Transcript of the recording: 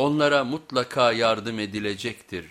onlara mutlaka yardım edilecektir.